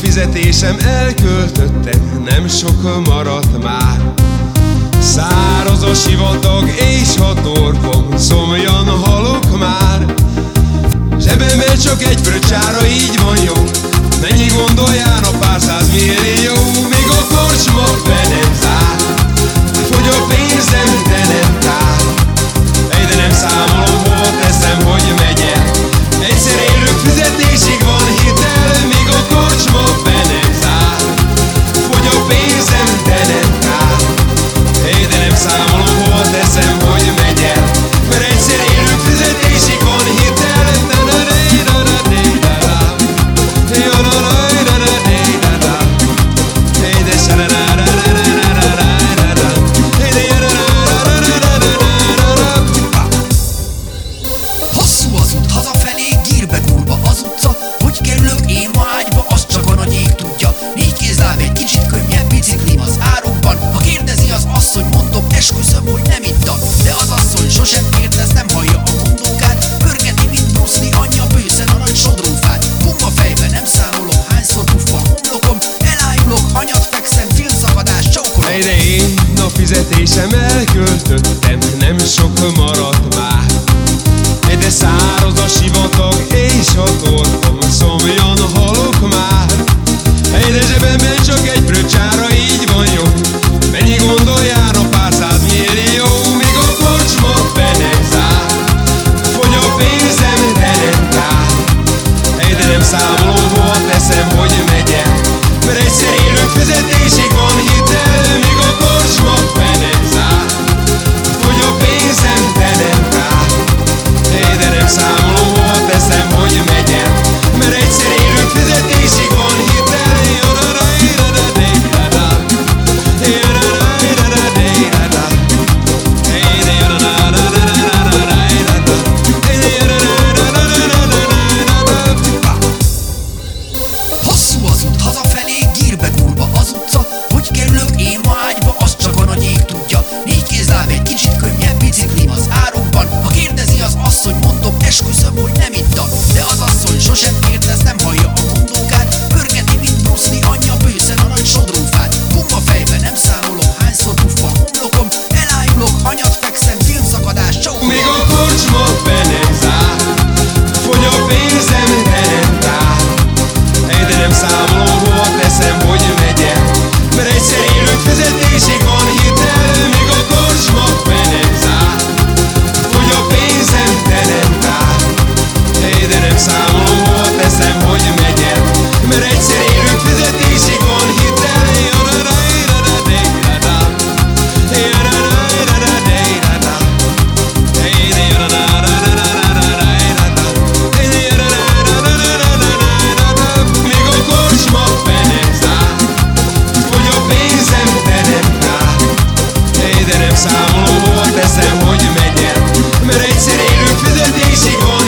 fizetésem elköltöttem, nem sok maradt már. Száraz a sivatag és a torkom, szomjan halok már. Zsebemben csak egy fröccsára, így van jó. Mennyi gondolján a pár száz millió Még a kocsma fizetésem elköltöttem, nem sok maradt már. De száraz a sivatag és a torkom, szomjan halok már. Ej, de zsebemben csak egy fröccsára, így van jó. Mennyi gondolján a pár száz millió, még a kocsma be nem zár. Fogy a pénzem, de nem kár. Ej, de nem számolom Acho que o sabor é számolóból teszem, hogy menjen Mert egyszer élő fizetésig van